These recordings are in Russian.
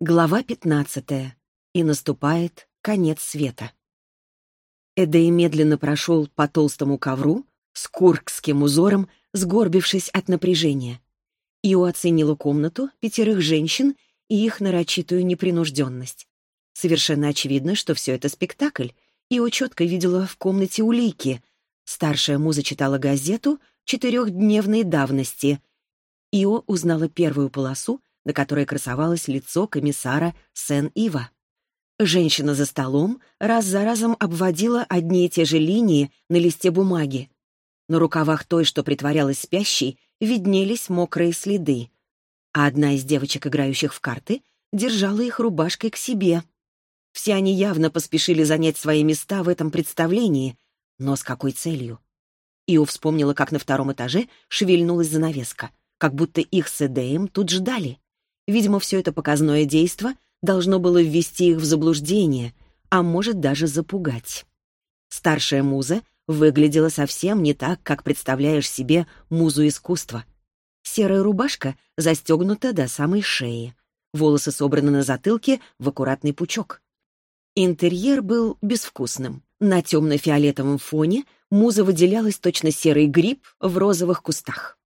Глава 15. И наступает конец света. Эдей медленно прошел по толстому ковру с куркским узором, сгорбившись от напряжения. Ио оценила комнату, пятерых женщин и их нарочитую непринужденность. Совершенно очевидно, что все это спектакль. Ио четко видела в комнате улики. Старшая муза читала газету четырехдневной давности. Ио узнала первую полосу, на которой красовалось лицо комиссара Сен-Ива. Женщина за столом раз за разом обводила одни и те же линии на листе бумаги. На рукавах той, что притворялась спящей, виднелись мокрые следы. А одна из девочек, играющих в карты, держала их рубашкой к себе. Все они явно поспешили занять свои места в этом представлении, но с какой целью? Ио вспомнила, как на втором этаже шевельнулась занавеска, как будто их с Эдеем тут ждали. Видимо, все это показное действо должно было ввести их в заблуждение, а может даже запугать. Старшая муза выглядела совсем не так, как представляешь себе музу искусства. Серая рубашка застегнута до самой шеи. Волосы собраны на затылке в аккуратный пучок. Интерьер был безвкусным. На темно-фиолетовом фоне муза выделялась точно серый гриб в розовых кустах.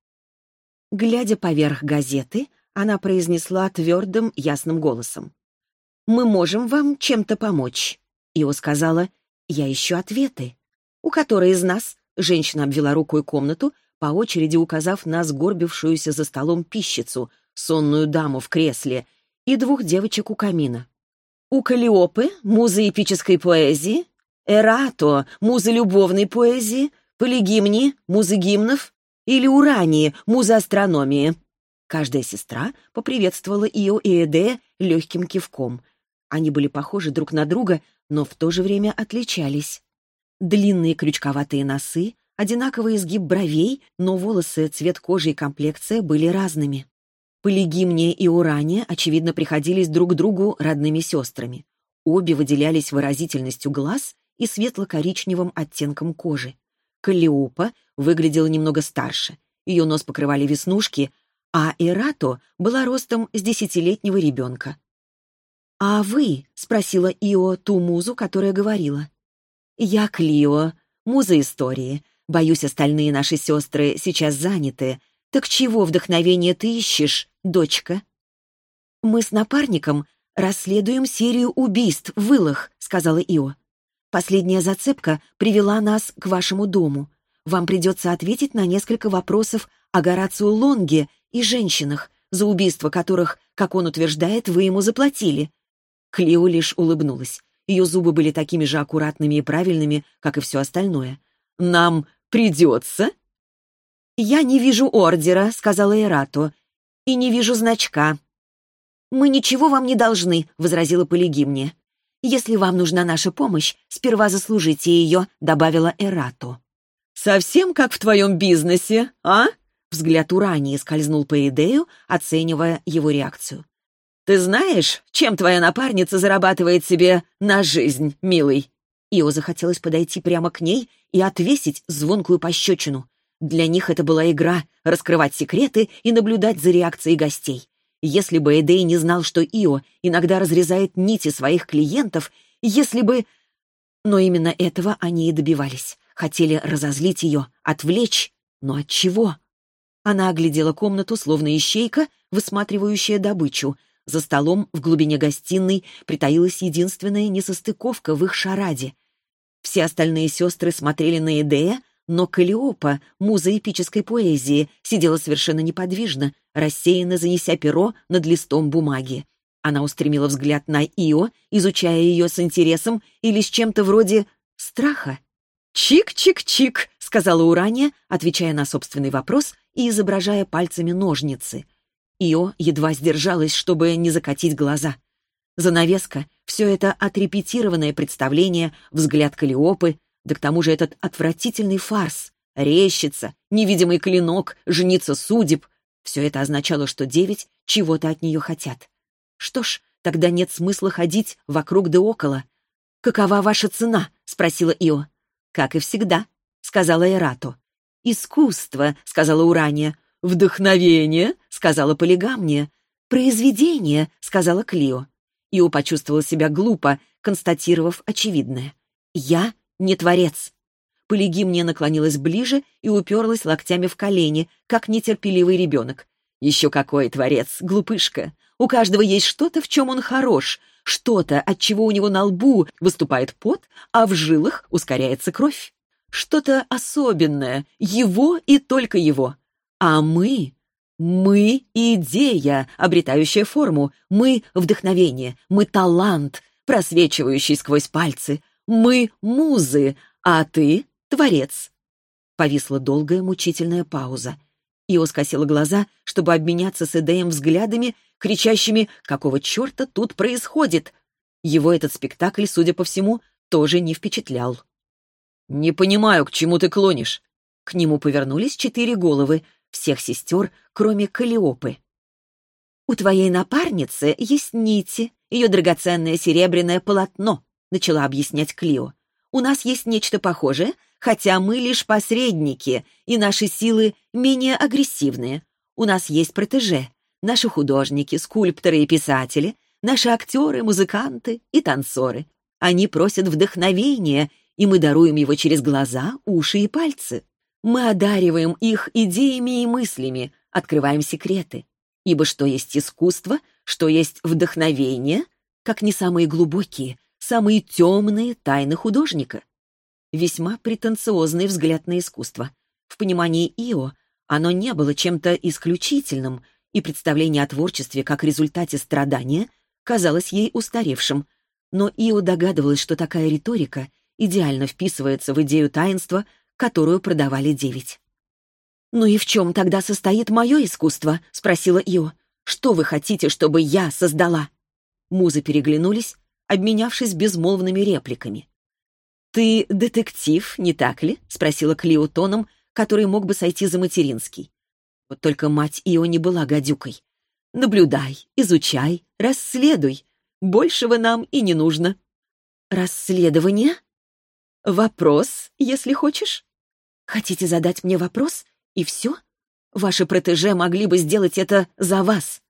Глядя поверх газеты, она произнесла твердым, ясным голосом. «Мы можем вам чем-то помочь». Ио сказала, «Я ищу ответы». «У которой из нас?» Женщина обвела рукой комнату, по очереди указав на сгорбившуюся за столом пищицу, сонную даму в кресле и двух девочек у камина. «У Калиопы, музы эпической поэзии, Эрато, музы любовной поэзии, Полигимни, музы гимнов, или Урании, музы астрономии?» Каждая сестра поприветствовала Ио и Эдея легким кивком. Они были похожи друг на друга, но в то же время отличались. Длинные крючковатые носы, одинаковый изгиб бровей, но волосы, цвет кожи и комплекция были разными. Полигимния и Урания, очевидно, приходились друг другу родными сестрами. Обе выделялись выразительностью глаз и светло-коричневым оттенком кожи. Каллиопа выглядела немного старше. Ее нос покрывали веснушки, а Ирато была ростом с десятилетнего ребенка. «А вы?» — спросила Ио ту музу, которая говорила. «Я Клио, муза истории. Боюсь, остальные наши сестры сейчас заняты. Так чего вдохновение ты ищешь, дочка?» «Мы с напарником расследуем серию убийств в Илах», — сказала Ио. «Последняя зацепка привела нас к вашему дому. Вам придется ответить на несколько вопросов о Горацио Лонге и женщинах, за убийство которых, как он утверждает, вы ему заплатили». Клео лишь улыбнулась. Ее зубы были такими же аккуратными и правильными, как и все остальное. «Нам придется?» «Я не вижу ордера», — сказала Эрато, — «и не вижу значка». «Мы ничего вам не должны», — возразила Полигимния. «Если вам нужна наша помощь, сперва заслужите ее», — добавила Эрато. «Совсем как в твоем бизнесе, а?» Взгляд Урании скользнул по идею, оценивая его реакцию. «Ты знаешь, чем твоя напарница зарабатывает себе на жизнь, милый?» Ио захотелось подойти прямо к ней и отвесить звонкую пощечину. Для них это была игра — раскрывать секреты и наблюдать за реакцией гостей. Если бы Эдей не знал, что Ио иногда разрезает нити своих клиентов, если бы... Но именно этого они и добивались. Хотели разозлить ее, отвлечь. Но от чего? Она оглядела комнату, словно ищейка, высматривающая добычу. За столом в глубине гостиной притаилась единственная несостыковка в их шараде. Все остальные сестры смотрели на Эдея, но Калиопа, муза эпической поэзии, сидела совершенно неподвижно, рассеянно занеся перо над листом бумаги. Она устремила взгляд на Ио, изучая ее с интересом или с чем-то вроде страха. «Чик-чик-чик», — сказала Урания, отвечая на собственный вопрос и изображая пальцами ножницы. Ио едва сдержалась, чтобы не закатить глаза. Занавеска — все это отрепетированное представление, взгляд Калиопы, да к тому же этот отвратительный фарс, рещица, невидимый клинок, женица судеб — все это означало, что девять чего-то от нее хотят. Что ж, тогда нет смысла ходить вокруг да около. «Какова ваша цена?» — спросила Ио. «Как и всегда», — сказала Эрато. «Искусство», — сказала Урания. «Вдохновение», — сказала Полигамния. «Произведение», — сказала Клио. Ио почувствовал себя глупо, констатировав очевидное. «Я не творец». Полигимния наклонилась ближе и уперлась локтями в колени, как нетерпеливый ребенок. «Еще какой творец, глупышка! У каждого есть что-то, в чем он хорош, что-то, от чего у него на лбу выступает пот, а в жилах ускоряется кровь. Что-то особенное, его и только его. А мы мы — идея, обретающая форму. Мы — вдохновение. Мы — талант, просвечивающий сквозь пальцы. Мы — музы, а ты — творец. Повисла долгая мучительная пауза. Ио скосила глаза, чтобы обменяться с Эдеем взглядами, кричащими «Какого черта тут происходит?». Его этот спектакль, судя по всему, тоже не впечатлял. «Не понимаю, к чему ты клонишь». К нему повернулись четыре головы — всех сестер, кроме Калиопы. «У твоей напарницы есть нити, ее драгоценное серебряное полотно», — начала объяснять Клио. «У нас есть нечто похожее, хотя мы лишь посредники, и наши силы менее агрессивные. У нас есть протеже, наши художники, скульпторы и писатели, наши актеры, музыканты и танцоры. Они просят вдохновения, и мы даруем его через глаза, уши и пальцы. Мы одариваем их идеями и мыслями, открываем секреты. Ибо что есть искусство, что есть вдохновение, как не самые глубокие, самые темные тайны художника. Весьма претенциозный взгляд на искусство. В понимании Ио оно не было чем-то исключительным, и представление о творчестве как результате страдания казалось ей устаревшим. Но Ио догадывалась, что такая риторика идеально вписывается в идею таинства, которую продавали девять. «Ну и в чем тогда состоит мое искусство?» — спросила Ио. «Что вы хотите, чтобы я создала?» Музы переглянулись, обменявшись безмолвными репликами. «Ты детектив, не так ли?» — спросила Клио тоном, который мог бы сойти за материнский. Вот только мать Ио не была гадюкой. «Наблюдай, изучай, расследуй. Большего нам и не нужно». «Расследование?» «Вопрос, если хочешь?» Хотите задать мне вопрос, и все? Ваши протеже могли бы сделать это за вас».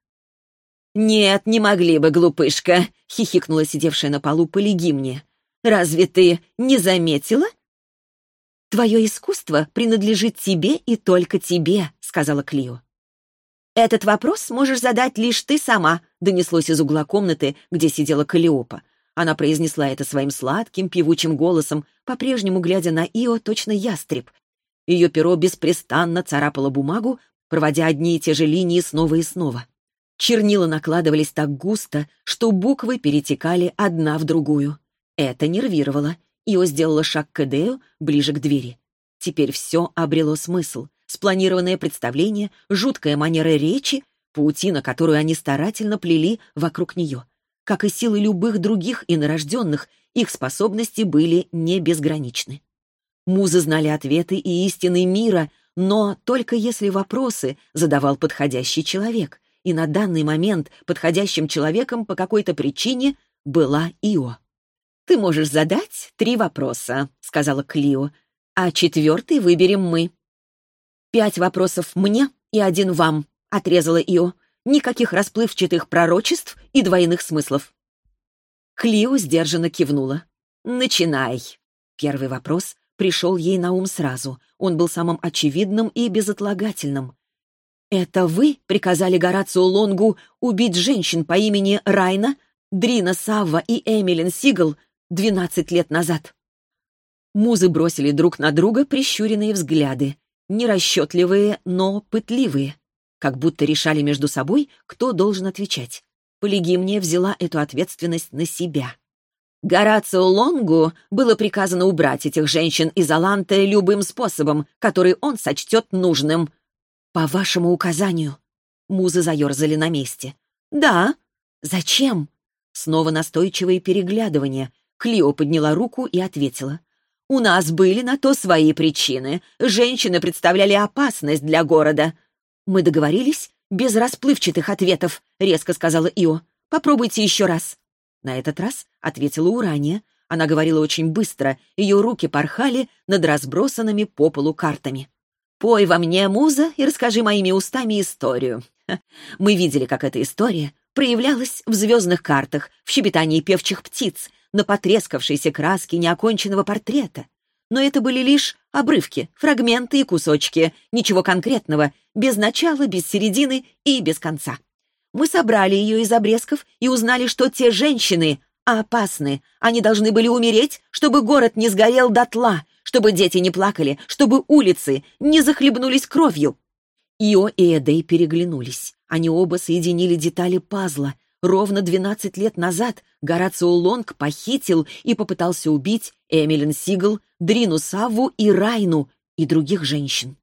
«Нет, не могли бы, глупышка», — хихикнула сидевшая на полу Полигимния. «Разве ты не заметила?» «Твое искусство принадлежит тебе и только тебе», — сказала Клио. «Этот вопрос можешь задать лишь ты сама», — донеслось из угла комнаты, где сидела Калиопа. Она произнесла это своим сладким, певучим голосом, по-прежнему глядя на Ио точно ястреб, ее перо беспрестанно царапало бумагу, проводя одни и те же линии снова и снова. Чернила накладывались так густо, что буквы перетекали одна в другую. Это нервировало. Ио сделала шаг к Эдею, ближе к двери. Теперь все обрело смысл. Спланированное представление, жуткая манера речи, паутина, которую они старательно плели вокруг нее. Как и силы любых других инорожденных, их способности были не безграничны. Музы знали ответы и истины мира, но только если вопросы задавал подходящий человек, и на данный момент подходящим человеком по какой-то причине была Ио. «Ты можешь задать три вопроса», — сказала Клио, «а четвертый выберем мы». «Пять вопросов мне и один вам», — отрезала Ио. «Никаких расплывчатых пророчеств и двойных смыслов». Клио сдержанно кивнула. «Начинай». Первый вопрос пришел ей на ум сразу. Он был самым очевидным и безотлагательным. «Это вы приказали Горацио Лонгу убить женщин по имени Райна, Дрина Савва и Эмилин Сигал 12 лет назад?» Музы бросили друг на друга прищуренные взгляды, нерасчетливые, но пытливые, как будто решали между собой, кто должен отвечать. Полигимния взяла эту ответственность на себя. Горацио Лонгу было приказано убрать этих женщин из Аланты любым способом, который он сочтет нужным. «По вашему указанию». Музы заерзали на месте. «Да. Зачем?» Снова настойчивые переглядывания. Клио подняла руку и ответила. «У нас были на то свои причины. Женщины представляли опасность для города». «Мы договорились без расплывчатых ответов», — резко сказала Ио. «Попробуйте еще раз». На этот раз ответила Урания. Она говорила очень быстро, ее руки порхали над разбросанными по полу картами. «Пой во мне, муза, и расскажи моими устами историю. Мы видели, как эта история проявлялась в звездных картах, в щебетании певчих птиц, на потрескавшейся краске неоконченного портрета. Но это были лишь обрывки, фрагменты и кусочки, ничего конкретного, без начала, без середины и без конца. Мы собрали ее из обрезков и узнали, что те женщины опасны. Они должны были умереть, чтобы город не сгорел дотла, чтобы дети не плакали, чтобы улицы не захлебнулись кровью. Ио и Эдей переглянулись. Они оба соединили детали пазла. Ровно 12 лет назад Горацио Лонг похитил и попытался убить Эмилин Сигл, Дрину Савву и Райну и других женщин.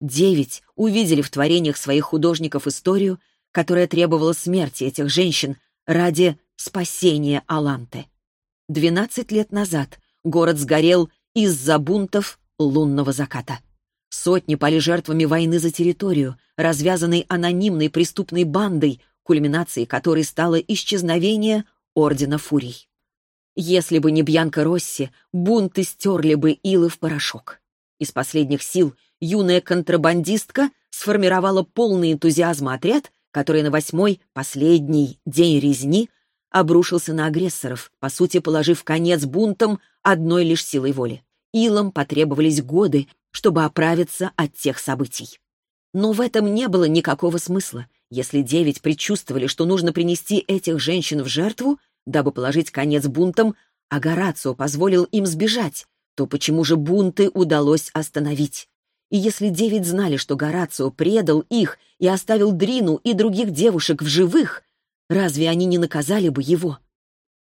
Девять увидели в творениях своих художников историю, которая требовала смерти этих женщин ради спасения Аланте. Двенадцать лет назад город сгорел из-за бунтов лунного заката. Сотни пали жертвами войны за территорию, развязанной анонимной преступной бандой, кульминацией которой стало исчезновение Ордена Фурий. Если бы не Бьянка Росси, бунты стерли бы Илы в порошок. Из последних сил юная контрабандистка сформировала полный энтузиазма отряд, который на восьмой, последний день резни обрушился на агрессоров, по сути положив конец бунтам одной лишь силой воли. Илам потребовались годы, чтобы оправиться от тех событий. Но в этом не было никакого смысла. Если девять предчувствовали, что нужно принести этих женщин в жертву, дабы положить конец бунтам, а Горацио позволил им сбежать, то почему же бунты удалось остановить? И если девять знали, что Горацио предал их и оставил Дрину и других девушек в живых, разве они не наказали бы его?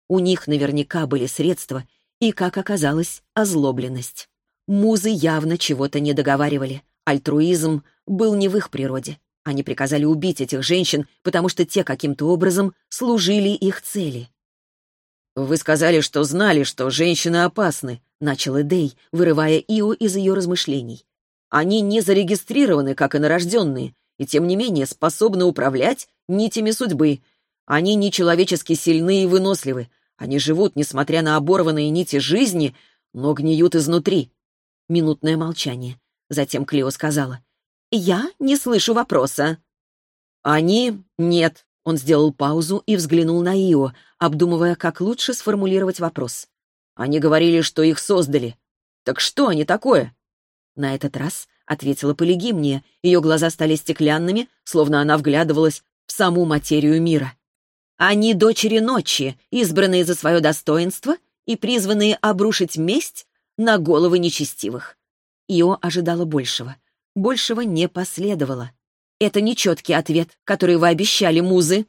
У них наверняка были средства и, как оказалось, озлобленность. Музы явно чего-то не договаривали. Альтруизм был не в их природе. Они приказали убить этих женщин, потому что те каким-то образом служили их цели. «Вы сказали, что знали, что женщины опасны», — начал Эдей, вырывая Ио из ее размышлений. «Они не зарегистрированы, как инорожденные, и тем не менее способны управлять нитями судьбы. Они нечеловечески сильны и выносливы. Они живут, несмотря на оборванные нити жизни, но гниют изнутри. Минутное молчание. Затем Клео сказала. «Я не слышу вопроса». «Они? Нет». Он сделал паузу и взглянул на Ио, обдумывая, как лучше сформулировать вопрос. «Они говорили, что их создали. Так что они такое?» На этот раз ответила Полигимния. Ее глаза стали стеклянными, словно она вглядывалась в саму материю мира. «Они дочери ночи, избранные за свое достоинство и призванные обрушить месть на головы нечестивых. Ио ожидала большего. Большего не последовало. Это нечеткий ответ, который вы обещали, музы.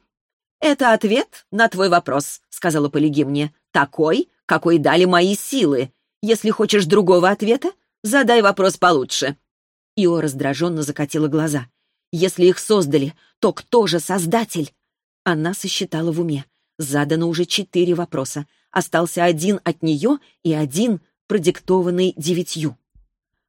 «Это ответ на твой вопрос», — сказала Полигимния. «Такой, какой дали мои силы. Если хочешь другого ответа, задай вопрос получше». Ио раздраженно закатила глаза. «Если их создали, то кто же создатель?» Она сосчитала в уме. Задано уже четыре вопроса. Остался один от нее и один продиктованный девятью.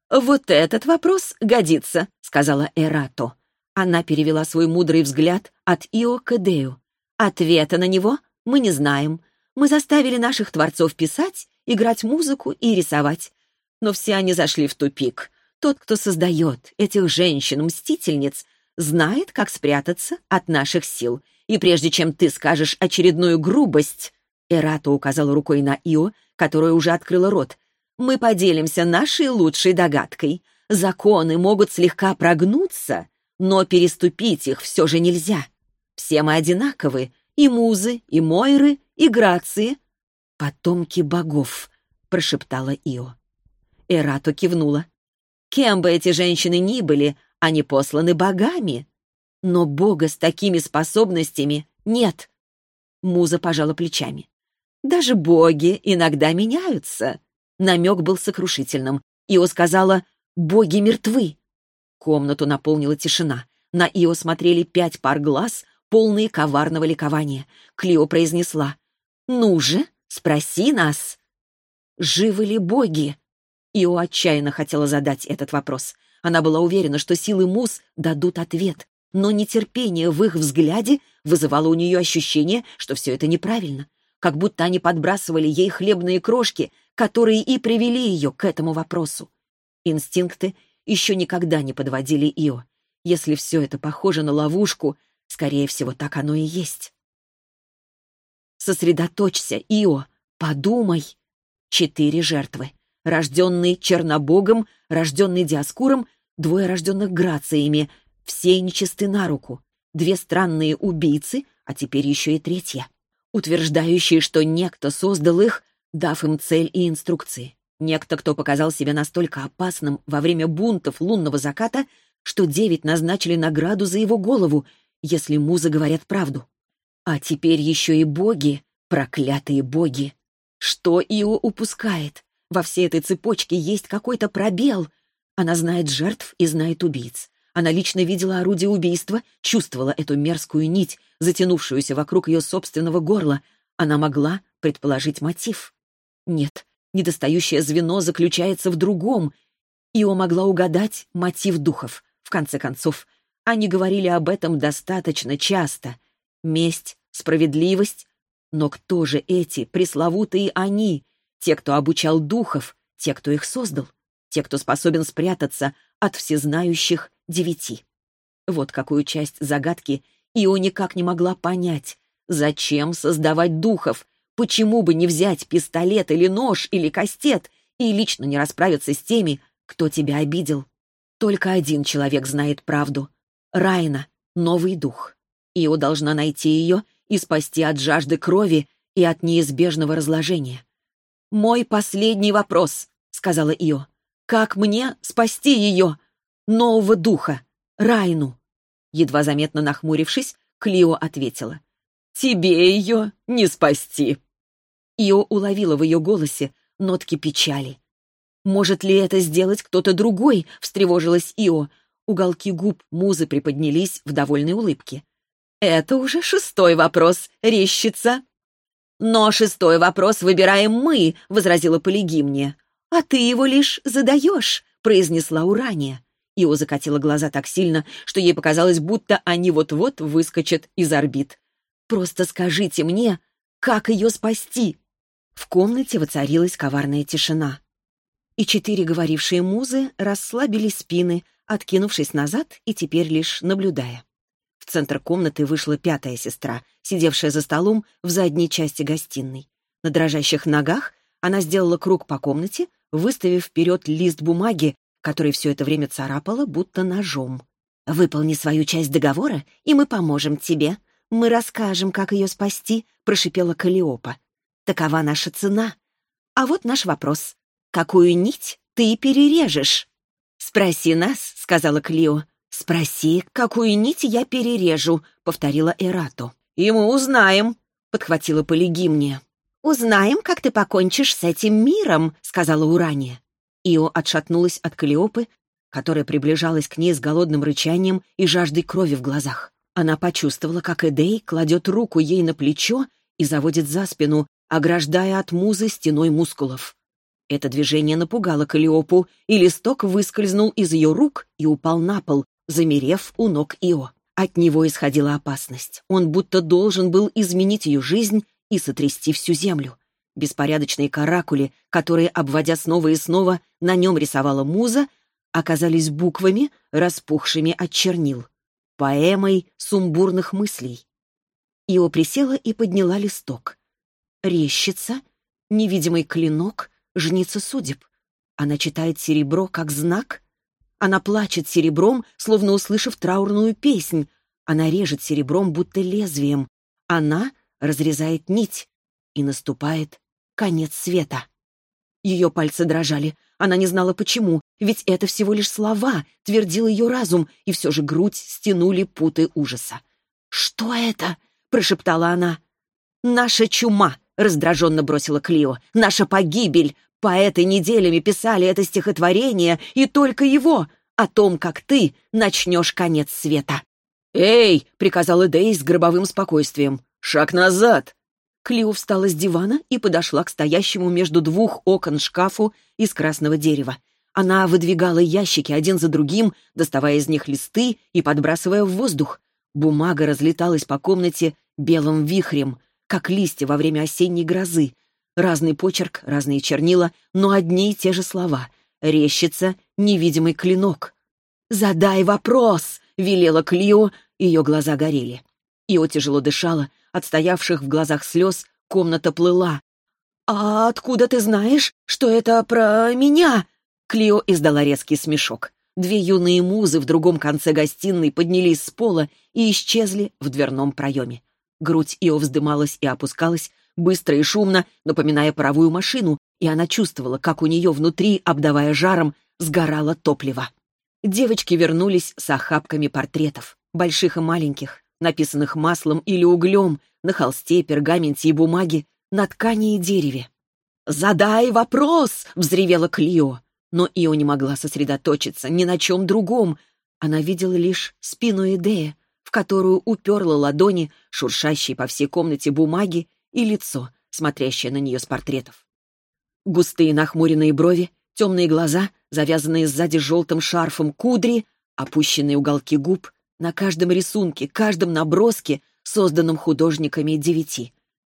«Вот этот вопрос годится», — сказала Эрато. Она перевела свой мудрый взгляд от Ио к Эдею. «Ответа на него мы не знаем. Мы заставили наших творцов писать, играть музыку и рисовать. Но все они зашли в тупик. Тот, кто создает этих женщин-мстительниц, знает, как спрятаться от наших сил. И прежде чем ты скажешь очередную грубость...» Эрато указала рукой на Ио, которая уже открыла рот. Мы поделимся нашей лучшей догадкой. Законы могут слегка прогнуться, но переступить их все же нельзя. Все мы одинаковы, и музы, и мойры, и грации. «Потомки богов», — прошептала Ио. Эрато кивнула. «Кем бы эти женщины ни были, они посланы богами. Но бога с такими способностями нет». Муза пожала плечами. «Даже боги иногда меняются. Намек был сокрушительным. Ио сказала «Боги мертвы». Комнату наполнила тишина. На Ио смотрели пять пар глаз, полные коварного ликования. Клио произнесла «Ну же, спроси нас». «Живы ли боги?» Ио отчаянно хотела задать этот вопрос. Она была уверена, что силы Мус дадут ответ, но нетерпение в их взгляде вызывало у нее ощущение, что все это неправильно, как будто они подбрасывали ей хлебные крошки, которые и привели ее к этому вопросу. Инстинкты еще никогда не подводили Ио. Если все это похоже на ловушку, скорее всего, так оно и есть. Сосредоточься, Ио, подумай. Четыре жертвы. Рожденный Чернобогом, рожденный Диаскуром, двое рожденных Грациями, все нечисты на руку. Две странные убийцы, а теперь еще и третья. Утверждающие, что некто создал их, дав им цель и инструкции. Некто, кто показал себя настолько опасным во время бунтов лунного заката, что девять назначили награду за его голову, если музы говорят правду. А теперь еще и боги, проклятые боги. Что Ио упускает? Во всей этой цепочке есть какой-то пробел. Она знает жертв и знает убийц. Она лично видела орудие убийства, чувствовала эту мерзкую нить, затянувшуюся вокруг ее собственного горла. Она могла предположить мотив. Нет, недостающее звено заключается в другом. Ио могла угадать мотив духов. В конце концов, они говорили об этом достаточно часто. Месть, справедливость. Но кто же эти пресловутые они? Те, кто обучал духов, те, кто их создал, те, кто способен спрятаться от всезнающих девяти. Вот какую часть загадки Ио никак не могла понять. Зачем создавать духов? Почему бы не взять пистолет или нож или кастет и лично не расправиться с теми, кто тебя обидел? Только один человек знает правду. Райна, новый дух. Ио должна найти ее и спасти от жажды крови и от неизбежного разложения. «Мой последний вопрос», — сказала Ио. «Как мне спасти ее, нового духа, Райну?» Едва заметно нахмурившись, Клио ответила. «Тебе ее не спасти». Ио уловила в ее голосе нотки печали. «Может ли это сделать кто-то другой?» — встревожилась Ио. Уголки губ музы приподнялись в довольной улыбке. «Это уже шестой вопрос, рещица!» «Но шестой вопрос выбираем мы», — возразила Полигимния. «А ты его лишь задаешь», — произнесла Урания. Ио закатила глаза так сильно, что ей показалось, будто они вот-вот выскочат из орбит. «Просто скажите мне, как ее спасти?» В комнате воцарилась коварная тишина. И четыре говорившие музы расслабили спины, откинувшись назад и теперь лишь наблюдая. В центр комнаты вышла пятая сестра, сидевшая за столом в задней части гостиной. На дрожащих ногах она сделала круг по комнате, выставив вперед лист бумаги, который все это время царапала, будто ножом. «Выполни свою часть договора, и мы поможем тебе. Мы расскажем, как ее спасти», — прошипела Калиопа. Такова наша цена. А вот наш вопрос. Какую нить ты перережешь? «Спроси нас», — сказала Клио. «Спроси, какую нить я перережу», — повторила Эрато. «И мы узнаем», — подхватила Полигимния. «Узнаем, как ты покончишь с этим миром», — сказала Урания. Ио отшатнулась от Калиопы, которая приближалась к ней с голодным рычанием и жаждой крови в глазах. Она почувствовала, как Эдей кладет руку ей на плечо и заводит за спину, ограждая от музы стеной мускулов. Это движение напугало Калиопу, и листок выскользнул из ее рук и упал на пол, замерев у ног Ио. От него исходила опасность. Он будто должен был изменить ее жизнь и сотрясти всю землю. Беспорядочные каракули, которые, обводя снова и снова, на нем рисовала муза, оказались буквами, распухшими от чернил. Поэмой сумбурных мыслей. Ио присела и подняла листок. Рещица, невидимый клинок, жница судеб. Она читает серебро как знак. Она плачет серебром, словно услышав траурную песнь. Она режет серебром, будто лезвием. Она разрезает нить, и наступает конец света. Ее пальцы дрожали. Она не знала почему, ведь это всего лишь слова, твердил ее разум, и все же грудь стянули путы ужаса. «Что это?» — прошептала она. «Наша чума!» — раздраженно бросила Клио. «Наша погибель! Поэты неделями писали это стихотворение, и только его, о том, как ты начнешь конец света». «Эй!» — приказал Эдей с гробовым спокойствием. «Шаг назад!» Клио встала с дивана и подошла к стоящему между двух окон шкафу из красного дерева. Она выдвигала ящики один за другим, доставая из них листы и подбрасывая в воздух. Бумага разлеталась по комнате белым вихрем как листья во время осенней грозы. Разный почерк, разные чернила, но одни и те же слова. Рещица — невидимый клинок. «Задай вопрос!» —— велела Клио, ее глаза горели. Ио тяжело дышала, от стоявших в глазах слез комната плыла. «А откуда ты знаешь, что это про меня?» Клио издала резкий смешок. Две юные музы в другом конце гостиной поднялись с пола и исчезли в дверном проеме. Грудь Ио вздымалась и опускалась, быстро и шумно, напоминая паровую машину, и она чувствовала, как у нее внутри, обдавая жаром, сгорало топливо. Девочки вернулись с охапками портретов, больших и маленьких, написанных маслом или углем, на холсте, пергаменте и бумаге, на ткани и дереве. «Задай вопрос!» — взревела Клио. Но Ио не могла сосредоточиться ни на чем другом. Она видела лишь спину Эдея, которую уперла ладони, шуршащие по всей комнате бумаги, и лицо, смотрящее на нее с портретов. Густые нахмуренные брови, темные глаза, завязанные сзади желтым шарфом кудри, опущенные уголки губ, на каждом рисунке, каждом наброске, созданном художниками девяти.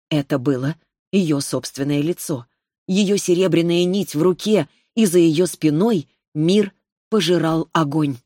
Это было ее собственное лицо, ее серебряная нить в руке, и за ее спиной мир пожирал огонь.